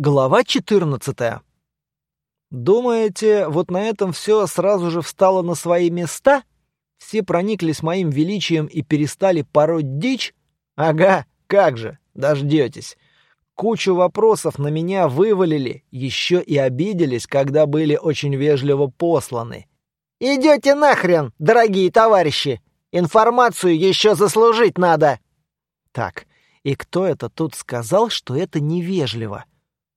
Глава 14. Думаете, вот на этом все сразу же встало на свои места? Все прониклись моим величием и перестали пороть дичь? Ага, как же, дождетесь. Кучу вопросов на меня вывалили, еще и обиделись, когда были очень вежливо посланы. «Идете нахрен, дорогие товарищи! Информацию еще заслужить надо!» Так, и кто это тут сказал, что это невежливо?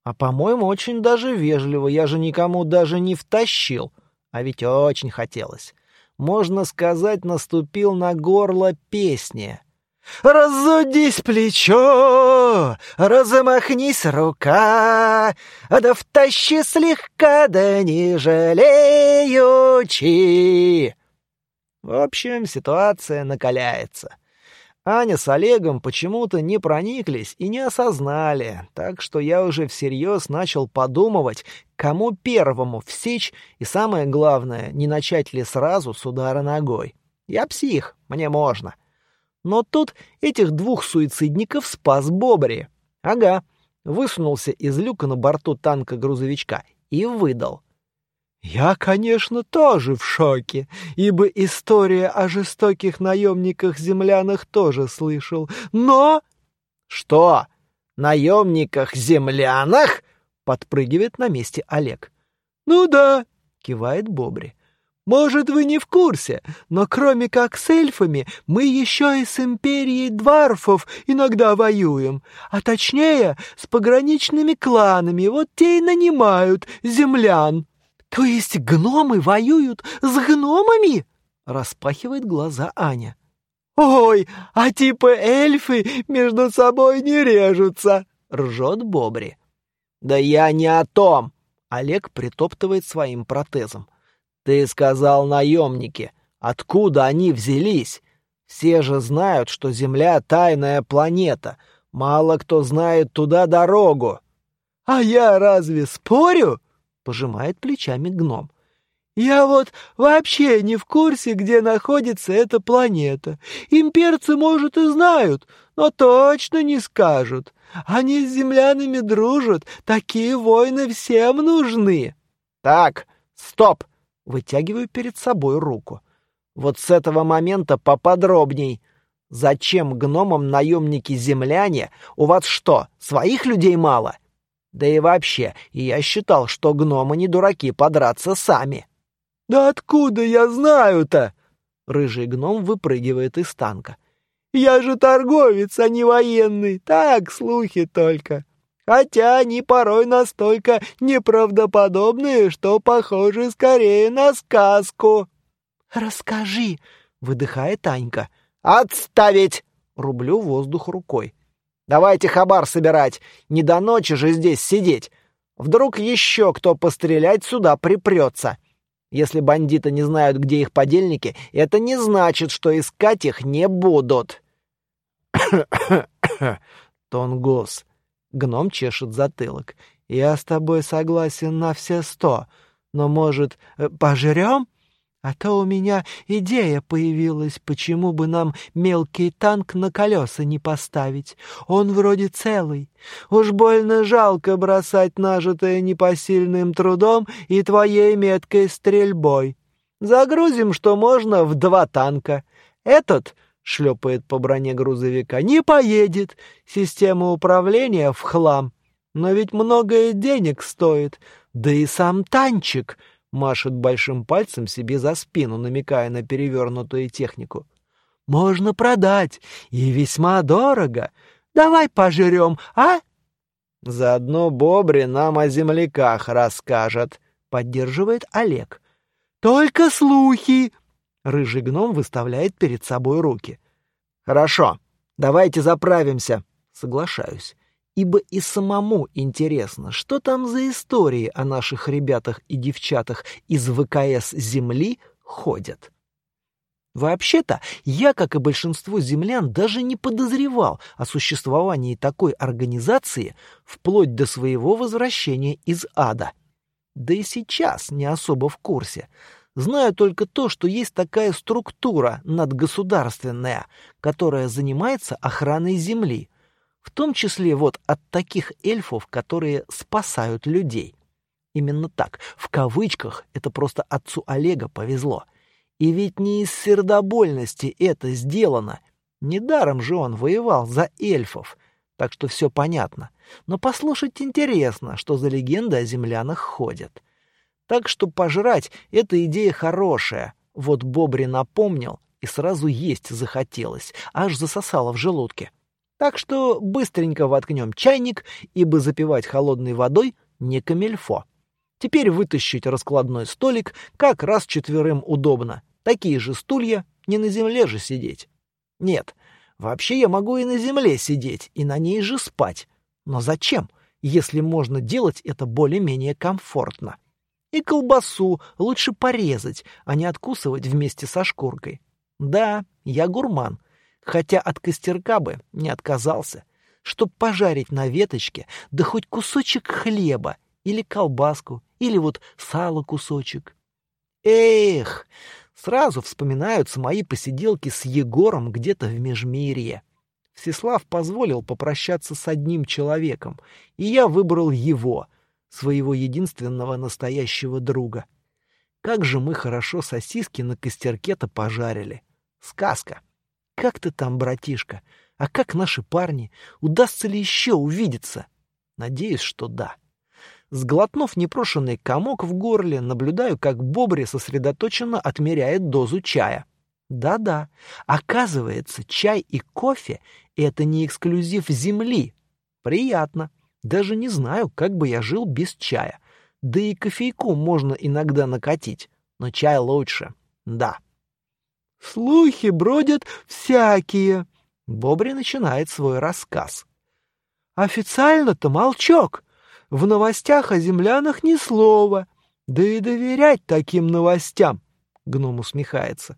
А, по-моему, очень даже вежливо. Я же никому даже не втащил. А ведь очень хотелось. Можно сказать, наступил на горло песни. «Разудись плечо, размахнись рука, да втащи слегка, да не жалеючи!» В общем, ситуация накаляется. Аня с Олегом почему-то не прониклись и не осознали, так что я уже всерьез начал подумывать, кому первому всечь и, самое главное, не начать ли сразу с удара ногой. Я псих, мне можно. Но тут этих двух суицидников спас Бобри. Ага, высунулся из люка на борту танка-грузовичка и выдал — я, конечно, тоже в шоке, ибо история о жестоких наемниках-землянах тоже слышал, но... Что? Наемниках-землянах? Подпрыгивает на месте Олег. Ну да, кивает Бобри. Может, вы не в курсе, но кроме как с эльфами, мы еще и с империей дварфов иногда воюем, а точнее с пограничными кланами, вот те и нанимают землян. «То есть гномы воюют с гномами?» — распахивает глаза Аня. «Ой, а типа эльфы между собой не режутся!» — ржет Бобри. «Да я не о том!» — Олег притоптывает своим протезом. «Ты сказал наемники. Откуда они взялись? Все же знают, что Земля — тайная планета. Мало кто знает туда дорогу». «А я разве спорю?» — пожимает плечами гном. «Я вот вообще не в курсе, где находится эта планета. Имперцы, может, и знают, но точно не скажут. Они с землянами дружат, такие войны всем нужны». «Так, стоп!» — вытягиваю перед собой руку. «Вот с этого момента поподробней. Зачем гномам наемники-земляне? У вас что, своих людей мало?» Да и вообще, я считал, что гномы не дураки подраться сами. «Да откуда я знаю-то?» Рыжий гном выпрыгивает из танка. «Я же торговец, а не военный. Так, слухи только. Хотя они порой настолько неправдоподобные, что похожи скорее на сказку». «Расскажи», — выдыхает Танька. «Отставить!» — рублю воздух рукой. Давайте хабар собирать, не до ночи же здесь сидеть. Вдруг еще кто пострелять сюда припрется. Если бандиты не знают, где их подельники, это не значит, что искать их не будут. Тонгус. Гном чешет затылок. Я с тобой согласен на все сто. Но, может, э, пожрем? А то у меня идея появилась, почему бы нам мелкий танк на колеса не поставить. Он вроде целый. Уж больно жалко бросать нажитое непосильным трудом и твоей меткой стрельбой. Загрузим, что можно, в два танка. Этот, — шлепает по броне грузовика, — не поедет. Система управления в хлам. Но ведь многое денег стоит. Да и сам танчик — машет большим пальцем себе за спину, намекая на перевернутую технику. «Можно продать, и весьма дорого. Давай пожрем, а?» «Заодно Бобри нам о земляках расскажет», — поддерживает Олег. «Только слухи!» — рыжий гном выставляет перед собой руки. «Хорошо, давайте заправимся», — соглашаюсь ибо и самому интересно, что там за истории о наших ребятах и девчатах из ВКС Земли ходят. Вообще-то, я, как и большинство землян, даже не подозревал о существовании такой организации вплоть до своего возвращения из ада. Да и сейчас не особо в курсе. Знаю только то, что есть такая структура надгосударственная, которая занимается охраной земли — В том числе вот от таких эльфов, которые спасают людей. Именно так, в кавычках, это просто отцу Олега повезло. И ведь не из сердобольности это сделано. Недаром же он воевал за эльфов, так что все понятно. Но послушать интересно, что за легенды о землянах ходят. Так что пожрать — эта идея хорошая. Вот Бобри напомнил, и сразу есть захотелось, аж засосало в желудке. Так что быстренько воткнем чайник, ибо запивать холодной водой не камельфо. Теперь вытащить раскладной столик как раз четверым удобно. Такие же стулья, не на земле же сидеть. Нет, вообще я могу и на земле сидеть, и на ней же спать. Но зачем, если можно делать это более-менее комфортно? И колбасу лучше порезать, а не откусывать вместе со шкуркой. Да, я гурман, хотя от костерка бы не отказался, чтоб пожарить на веточке, да хоть кусочек хлеба, или колбаску, или вот сало кусочек. Эх, сразу вспоминаются мои посиделки с Егором где-то в Межмирье. Всеслав позволил попрощаться с одним человеком, и я выбрал его, своего единственного настоящего друга. Как же мы хорошо сосиски на костерке-то пожарили. Сказка. Как ты там, братишка? А как наши парни? Удастся ли еще увидеться? Надеюсь, что да. Сглотнув непрошенный комок в горле, наблюдаю, как Бобри сосредоточенно отмеряет дозу чая. Да-да, оказывается, чай и кофе — это не эксклюзив Земли. Приятно. Даже не знаю, как бы я жил без чая. Да и кофейку можно иногда накатить, но чай лучше. Да. Слухи бродят всякие. Бобри начинает свой рассказ. Официально-то молчок. В новостях о землянах ни слова. Да и доверять таким новостям, гном усмехается.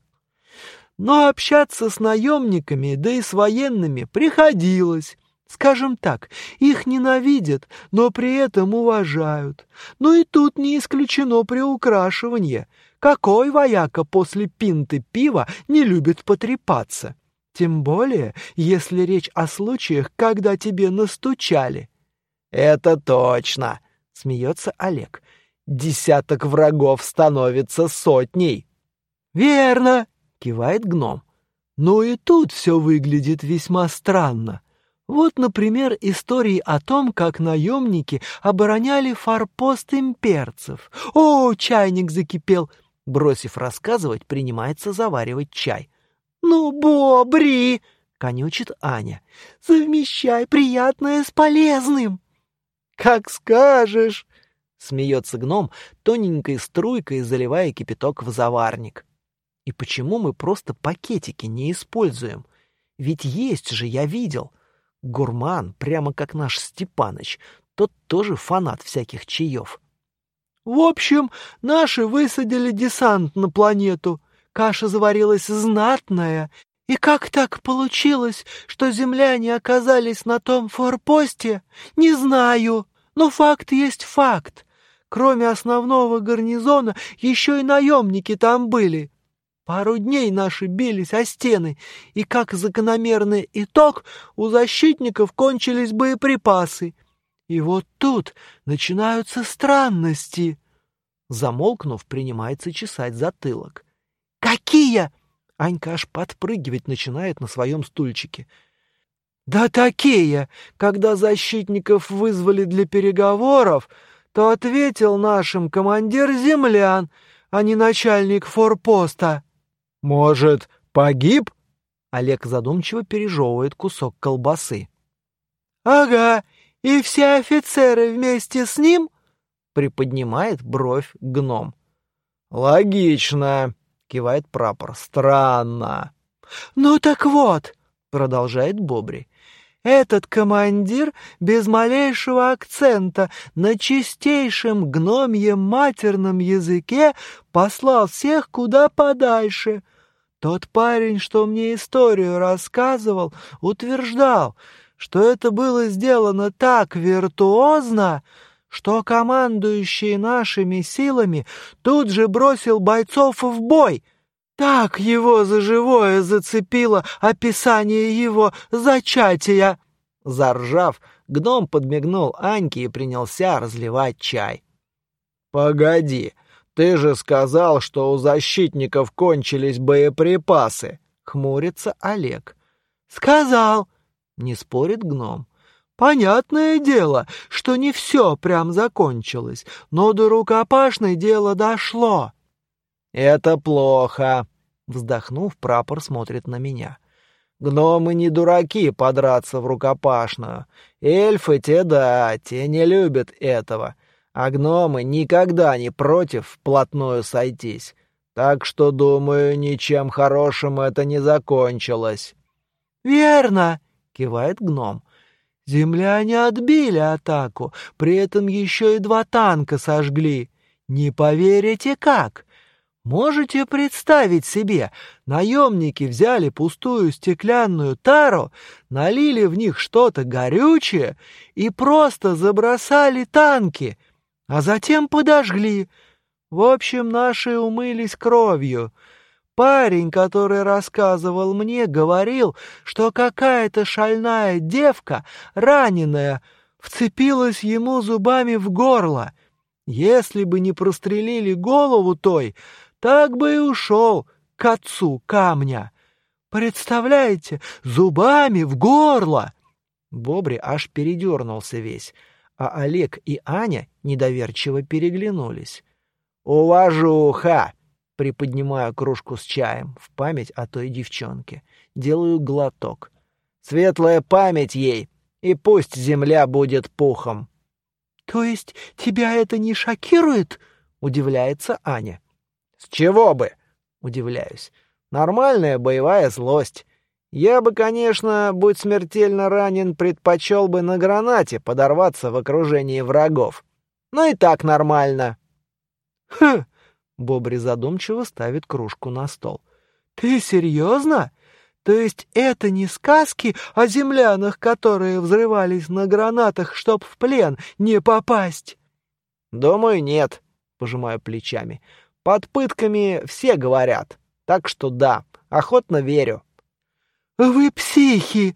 Но общаться с наемниками, да и с военными приходилось. Скажем так, их ненавидят, но при этом уважают. Но и тут не исключено приукрашивание. Какой вояка после пинты пива не любит потрепаться? Тем более, если речь о случаях, когда тебе настучали. «Это точно!» — смеется Олег. «Десяток врагов становится сотней!» «Верно!» — кивает гном. «Но и тут все выглядит весьма странно. Вот, например, истории о том, как наемники обороняли форпост имперцев. О, чайник закипел!» Бросив рассказывать, принимается заваривать чай. «Ну, бобри!» — конючит Аня. «Совмещай приятное с полезным!» «Как скажешь!» — смеется гном, тоненькой струйкой заливая кипяток в заварник. «И почему мы просто пакетики не используем? Ведь есть же, я видел. Гурман, прямо как наш Степаныч, тот тоже фанат всяких чаев». «В общем, наши высадили десант на планету. Каша заварилась знатная, и как так получилось, что земляне оказались на том форпосте, не знаю. Но факт есть факт. Кроме основного гарнизона, еще и наемники там были. Пару дней наши бились о стены, и как закономерный итог у защитников кончились боеприпасы. И вот тут начинаются странности. Замолкнув, принимается чесать затылок. «Какие?» Анька аж подпрыгивать начинает на своем стульчике. «Да такие! Когда защитников вызвали для переговоров, то ответил нашим командир землян, а не начальник форпоста». «Может, погиб?» Олег задумчиво пережевывает кусок колбасы. «Ага, и все офицеры вместе с ним?» Приподнимает бровь гном. «Логично», кивает прапор. Странно. Ну так вот, продолжает Бобри. Этот командир без малейшего акцента на чистейшем гномьем матерном языке послал всех куда подальше. Тот парень, что мне историю рассказывал, утверждал, что это было сделано так виртуозно, что командующий нашими силами тут же бросил бойцов в бой. Так его за живое зацепило описание его зачатия. Заржав, гном подмигнул Аньке и принялся разливать чай. «Погоди, ты же сказал, что у защитников кончились боеприпасы!» — хмурится Олег. «Сказал!» — не спорит гном. «Понятное дело, что не все прям закончилось, но до рукопашной дело дошло». «Это плохо!» — вздохнув, прапор смотрит на меня. Гномы не дураки подраться в рукопашную. Эльфы те да, те не любят этого. А гномы никогда не против вплотную сойтись. Так что, думаю, ничем хорошим это не закончилось. «Верно!» — кивает гном. «Земляне отбили атаку, при этом еще и два танка сожгли. Не поверите, как!» Можете представить себе, наемники взяли пустую стеклянную тару, налили в них что-то горючее и просто забросали танки, а затем подожгли. В общем, наши умылись кровью. Парень, который рассказывал мне, говорил, что какая-то шальная девка, раненая, вцепилась ему зубами в горло. Если бы не прострелили голову той, так бы и ушел к отцу камня. Представляете, зубами в горло!» Бобри аж передернулся весь, а Олег и Аня недоверчиво переглянулись. «Уважуха!» — приподнимаю кружку с чаем в память о той девчонке. Делаю глоток. «Светлая память ей, и пусть земля будет пухом!» «То есть тебя это не шокирует?» — удивляется Аня. С чего бы? Удивляюсь. Нормальная боевая злость. Я бы, конечно, будь смертельно ранен, предпочел бы на гранате подорваться в окружении врагов. Но и так нормально. Хм. Бобри задумчиво ставит кружку на стол. Ты серьезно? То есть это не сказки о землянах, которые взрывались на гранатах, чтоб в плен не попасть? Думаю, нет, пожимаю плечами. Под пытками все говорят. Так что да, охотно верю. «Вы психи!»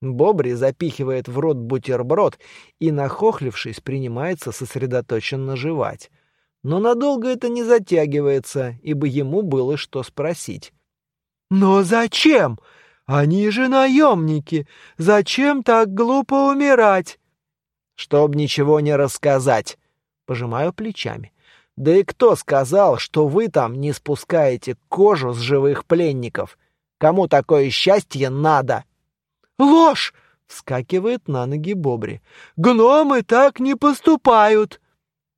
Бобри запихивает в рот бутерброд и, нахохлившись, принимается сосредоточенно жевать. Но надолго это не затягивается, ибо ему было что спросить. «Но зачем? Они же наемники! Зачем так глупо умирать?» «Чтоб ничего не рассказать!» Пожимаю плечами. Да и кто сказал, что вы там не спускаете кожу с живых пленников? Кому такое счастье надо? Ложь! Вскакивает на ноги Бобри. Гномы так не поступают.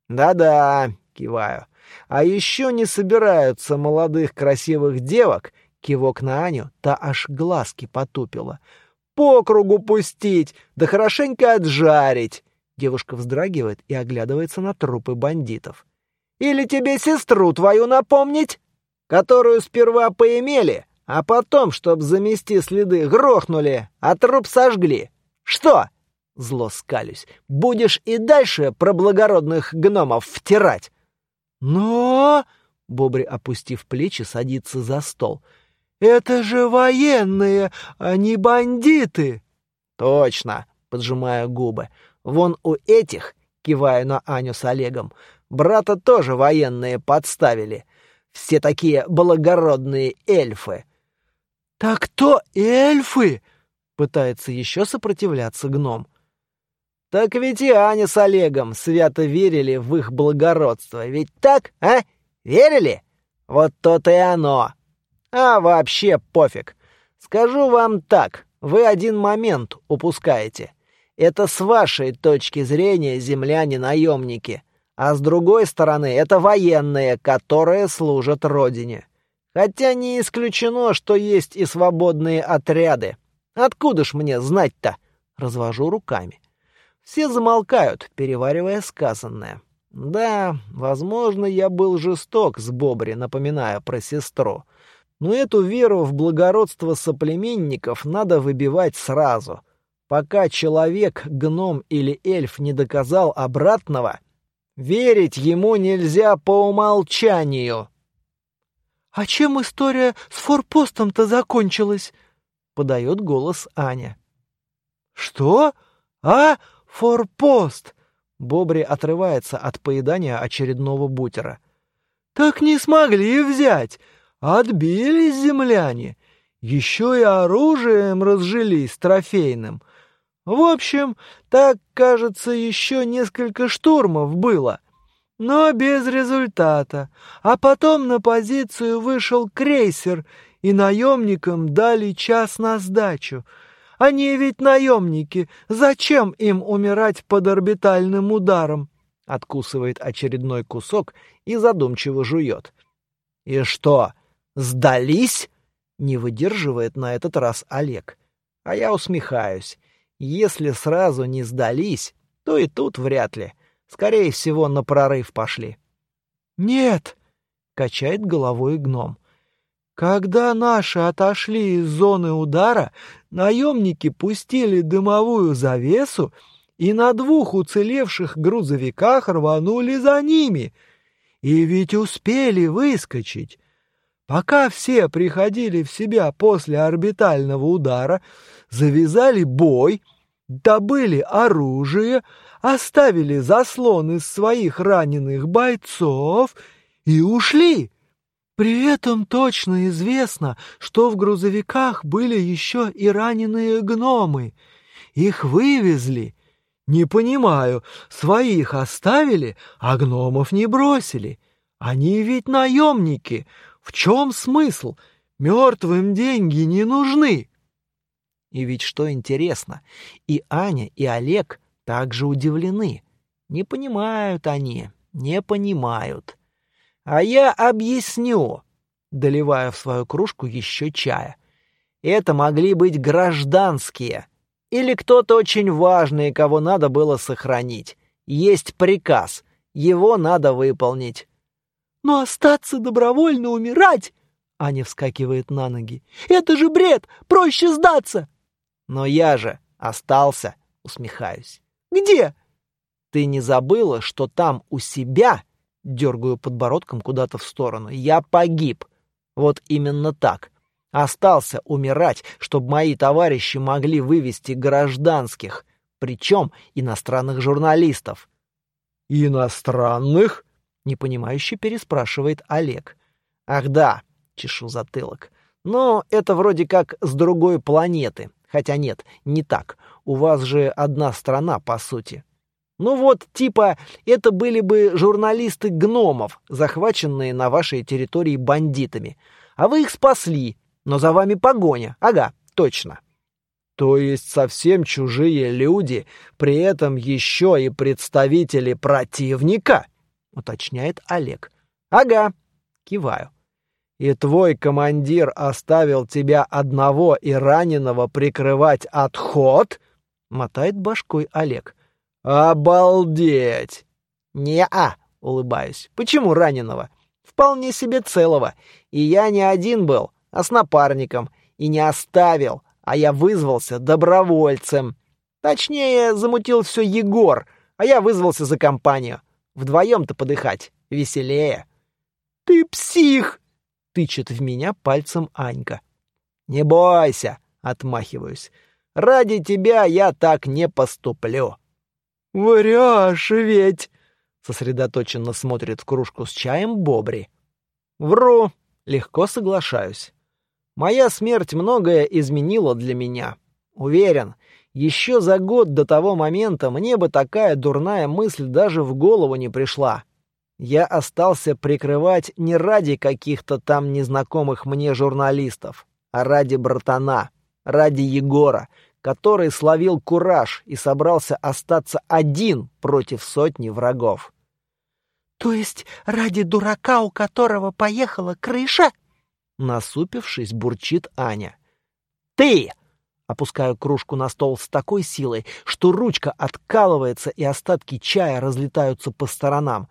Да-да, киваю. А еще не собираются молодых красивых девок, кивок на Аню, та аж глазки потупила. По кругу пустить, да хорошенько отжарить. Девушка вздрагивает и оглядывается на трупы бандитов. Или тебе сестру твою напомнить, которую сперва поимели, а потом, чтоб замести следы, грохнули, а труп сожгли? Что?» Зло скалюсь. «Будешь и дальше про благородных гномов втирать?» «Но...» — Бобри, опустив плечи, садится за стол. «Это же военные, а не бандиты!» «Точно!» — поджимая губы. «Вон у этих, кивая на Аню с Олегом, Брата тоже военные подставили. Все такие благородные эльфы. «Так кто эльфы?» — пытается еще сопротивляться гном. «Так ведь и Аня с Олегом свято верили в их благородство. Ведь так, а? Верили? Вот то-то и оно. А вообще пофиг. Скажу вам так, вы один момент упускаете. Это с вашей точки зрения земляне-наемники. А с другой стороны, это военные, которые служат родине. Хотя не исключено, что есть и свободные отряды. Откуда ж мне знать-то? Развожу руками. Все замолкают, переваривая сказанное. Да, возможно, я был жесток с Бобри, напоминая про сестру. Но эту веру в благородство соплеменников надо выбивать сразу. Пока человек, гном или эльф не доказал обратного, Верить ему нельзя по умолчанию. «А чем история с форпостом-то закончилась?» — подает голос Аня. Что? А? Форпост! Бобри отрывается от поедания очередного бутера. Так не смогли взять. Отбились земляне. Еще и оружием разжились трофейным. В общем, так, кажется, еще несколько штурмов было. Но без результата. А потом на позицию вышел крейсер, и наемникам дали час на сдачу. Они ведь наемники. Зачем им умирать под орбитальным ударом? Откусывает очередной кусок и задумчиво жует. И что, сдались? Не выдерживает на этот раз Олег. А я усмехаюсь. Если сразу не сдались, то и тут вряд ли. Скорее всего, на прорыв пошли. «Нет!» — качает головой гном. «Когда наши отошли из зоны удара, наемники пустили дымовую завесу и на двух уцелевших грузовиках рванули за ними. И ведь успели выскочить. Пока все приходили в себя после орбитального удара, завязали бой, добыли оружие, оставили заслон из своих раненых бойцов и ушли. При этом точно известно, что в грузовиках были еще и раненые гномы. Их вывезли. Не понимаю, своих оставили, а гномов не бросили. Они ведь наемники. В чем смысл? Мертвым деньги не нужны. И ведь что интересно, и Аня, и Олег также удивлены. Не понимают они, не понимают. А я объясню, доливая в свою кружку еще чая. Это могли быть гражданские или кто-то очень важный, кого надо было сохранить. Есть приказ, его надо выполнить. Но остаться добровольно умирать? Аня вскакивает на ноги. Это же бред! Проще сдаться! Но я же остался, усмехаюсь. Где? Ты не забыла, что там у себя, дергаю подбородком куда-то в сторону, я погиб. Вот именно так. Остался умирать, чтобы мои товарищи могли вывести гражданских, причем иностранных журналистов. «Иностранных?» — непонимающе переспрашивает Олег. «Ах да», — чешу затылок. «Но это вроде как с другой планеты. Хотя нет, не так. У вас же одна страна, по сути. Ну вот, типа, это были бы журналисты гномов, захваченные на вашей территории бандитами. А вы их спасли, но за вами погоня. Ага, точно. То есть совсем чужие люди, при этом еще и представители противника, уточняет Олег. Ага, киваю и твой командир оставил тебя одного и раненого прикрывать отход?» — мотает башкой Олег. «Обалдеть!» «Не-а!» — улыбаюсь. «Почему раненого? Вполне себе целого. И я не один был, а с напарником. И не оставил, а я вызвался добровольцем. Точнее, замутил все Егор, а я вызвался за компанию. Вдвоем-то подыхать веселее». «Ты псих!» тычет в меня пальцем Анька. «Не бойся!» — отмахиваюсь. «Ради тебя я так не поступлю!» «Врешь ведь!» — сосредоточенно смотрит в кружку с чаем Бобри. «Вру!» — легко соглашаюсь. «Моя смерть многое изменила для меня. Уверен, еще за год до того момента мне бы такая дурная мысль даже в голову не пришла. Я остался прикрывать не ради каких-то там незнакомых мне журналистов, а ради братана, ради Егора, который словил кураж и собрался остаться один против сотни врагов. «То есть ради дурака, у которого поехала крыша?» Насупившись, бурчит Аня. «Ты!» Опускаю кружку на стол с такой силой, что ручка откалывается и остатки чая разлетаются по сторонам.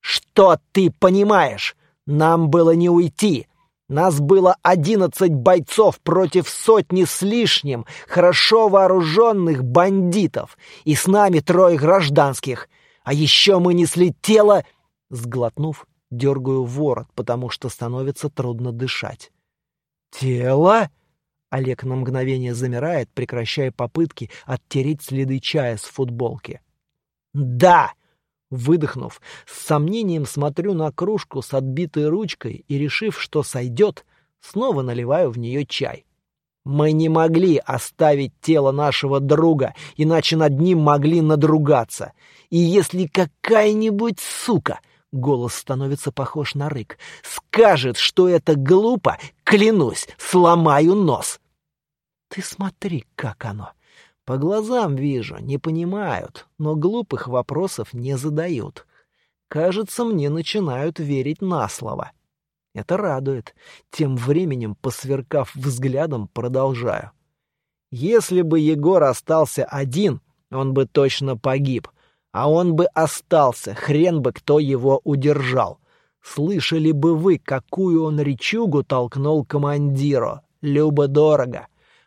«Что ты понимаешь? Нам было не уйти. Нас было одиннадцать бойцов против сотни с лишним хорошо вооруженных бандитов, и с нами трое гражданских. А еще мы несли тело...» Сглотнув, дергаю ворот, потому что становится трудно дышать. «Тело?» Олег на мгновение замирает, прекращая попытки оттереть следы чая с футболки. «Да!» Выдохнув, с сомнением смотрю на кружку с отбитой ручкой и, решив, что сойдет, снова наливаю в нее чай. Мы не могли оставить тело нашего друга, иначе над ним могли надругаться. И если какая-нибудь сука, голос становится похож на рык, скажет, что это глупо, клянусь, сломаю нос. Ты смотри, как оно. По глазам вижу, не понимают, но глупых вопросов не задают. Кажется, мне начинают верить на слово. Это радует. Тем временем, посверкав взглядом, продолжаю. Если бы Егор остался один, он бы точно погиб. А он бы остался, хрен бы кто его удержал. Слышали бы вы, какую он речугу толкнул командиру. Любо-дорого.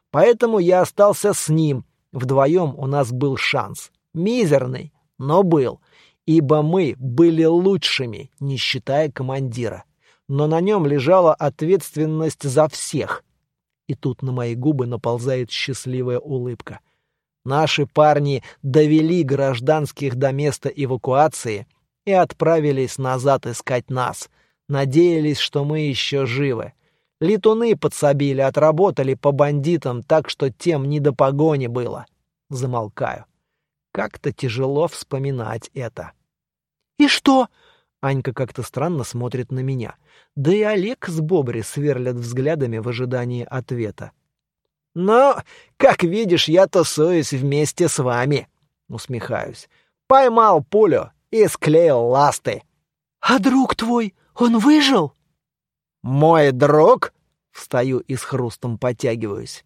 Поэтому я остался с ним. Вдвоем у нас был шанс. Мизерный, но был. Ибо мы были лучшими, не считая командира. Но на нем лежала ответственность за всех. И тут на мои губы наползает счастливая улыбка. Наши парни довели гражданских до места эвакуации и отправились назад искать нас. Надеялись, что мы еще живы. Летуны подсобили, отработали по бандитам так, что тем не до погони было. Замолкаю. Как-то тяжело вспоминать это. «И что?» Анька как-то странно смотрит на меня. Да и Олег с Бобри сверлят взглядами в ожидании ответа. «Но, как видишь, я тусуюсь вместе с вами», — усмехаюсь. «Поймал пулю и склеил ласты». «А друг твой, он выжил?» «Мой друг?» — встаю и с хрустом потягиваюсь.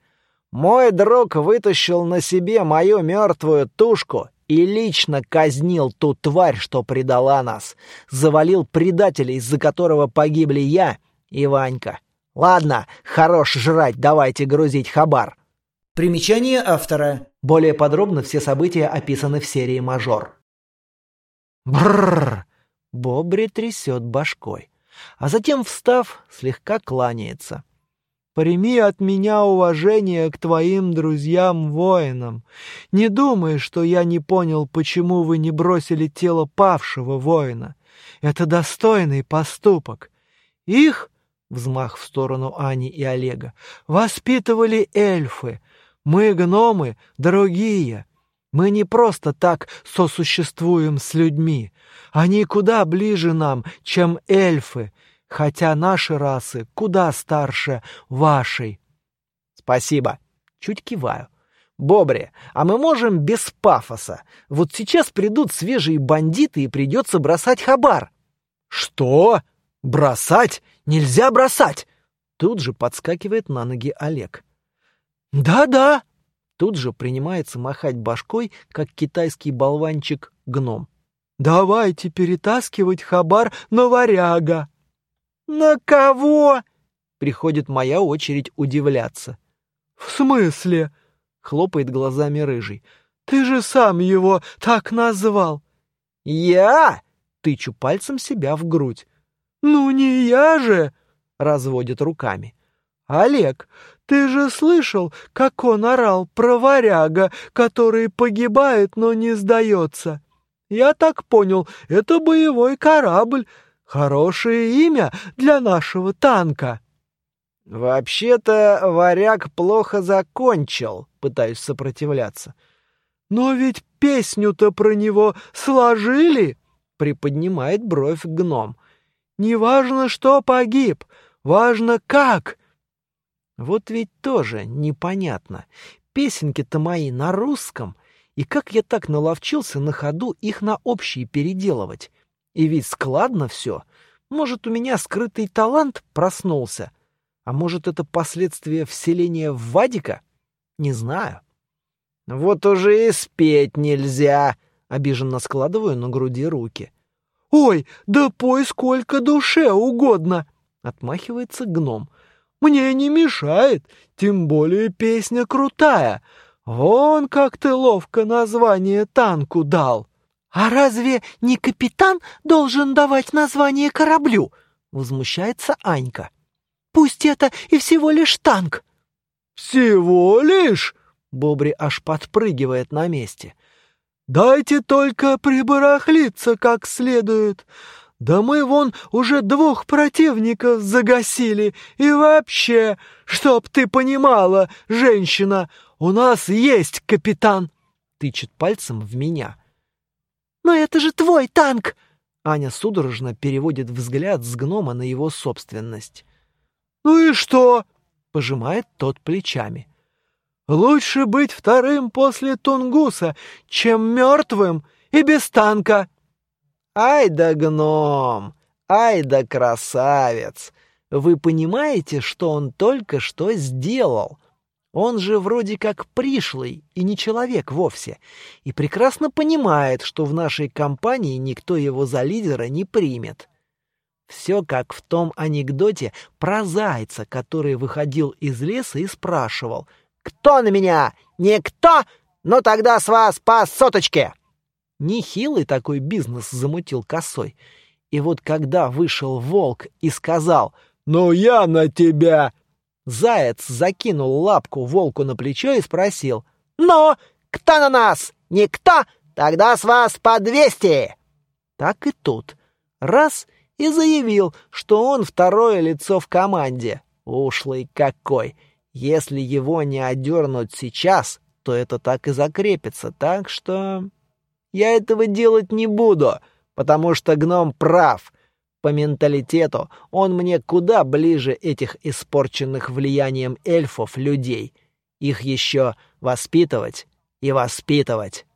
«Мой друг вытащил на себе мою мертвую тушку и лично казнил ту тварь, что предала нас. Завалил предателя, из-за которого погибли я и Ванька. Ладно, хорош жрать, давайте грузить хабар». Примечание автора. Более подробно все события описаны в серии «Мажор». Бррр! Бобри трясет башкой а затем, встав, слегка кланяется. «Прими от меня уважение к твоим друзьям-воинам. Не думай, что я не понял, почему вы не бросили тело павшего воина. Это достойный поступок. Их, — взмах в сторону Ани и Олега, — воспитывали эльфы. Мы, гномы, другие. Мы не просто так сосуществуем с людьми. Они куда ближе нам, чем эльфы, хотя наши расы куда старше вашей. Спасибо. Чуть киваю. Бобри, а мы можем без пафоса. Вот сейчас придут свежие бандиты и придется бросать хабар. Что? Бросать? Нельзя бросать! Тут же подскакивает на ноги Олег. Да-да, Тут же принимается махать башкой, как китайский болванчик-гном. «Давайте перетаскивать хабар на варяга!» «На кого?» — приходит моя очередь удивляться. «В смысле?» — хлопает глазами рыжий. «Ты же сам его так назвал!» «Я?» — тычу пальцем себя в грудь. «Ну не я же!» — разводит руками. «Олег, ты же слышал, как он орал про варяга, который погибает, но не сдается? Я так понял, это боевой корабль. Хорошее имя для нашего танка». «Вообще-то варяг плохо закончил», — пытаюсь сопротивляться. «Но ведь песню-то про него сложили», — приподнимает бровь гном. «Не что погиб, важно как». Вот ведь тоже непонятно. Песенки-то мои на русском, и как я так наловчился на ходу их на общие переделывать. И ведь складно все. Может, у меня скрытый талант проснулся, а может, это последствия вселения в Вадика? Не знаю. Вот уже и спеть нельзя, обиженно складываю на груди руки. Ой, да пой сколько душе угодно, отмахивается гном. Мне не мешает, тем более песня крутая. Вон как ты ловко название танку дал. А разве не капитан должен давать название кораблю? Возмущается Анька. Пусть это и всего лишь танк. Всего лишь? Бобри аж подпрыгивает на месте. Дайте только прибарахлиться как следует. Да мы вон уже двух противников загасили. И вообще, чтоб ты понимала, женщина, у нас есть капитан. Тычет пальцем в меня. Но это же твой танк! Аня судорожно переводит взгляд с гнома на его собственность. «Ну и что?» — пожимает тот плечами. «Лучше быть вторым после Тунгуса, чем мертвым и без танка». «Ай да гном! Ай да красавец! Вы понимаете, что он только что сделал?» Он же вроде как пришлый и не человек вовсе, и прекрасно понимает, что в нашей компании никто его за лидера не примет. Все как в том анекдоте про зайца, который выходил из леса и спрашивал «Кто на меня? Никто? Ну тогда с вас по соточке!» Нехилый такой бизнес замутил косой. И вот когда вышел волк и сказал «Ну я на тебя!» Заяц закинул лапку волку на плечо и спросил. «Ну, кто на нас? Никто? Тогда с вас по двести!» Так и тут. Раз — и заявил, что он второе лицо в команде. Ушлый какой! Если его не одернуть сейчас, то это так и закрепится, так что... Я этого делать не буду, потому что гном прав. По менталитету он мне куда ближе этих испорченных влиянием эльфов людей. Их еще воспитывать и воспитывать.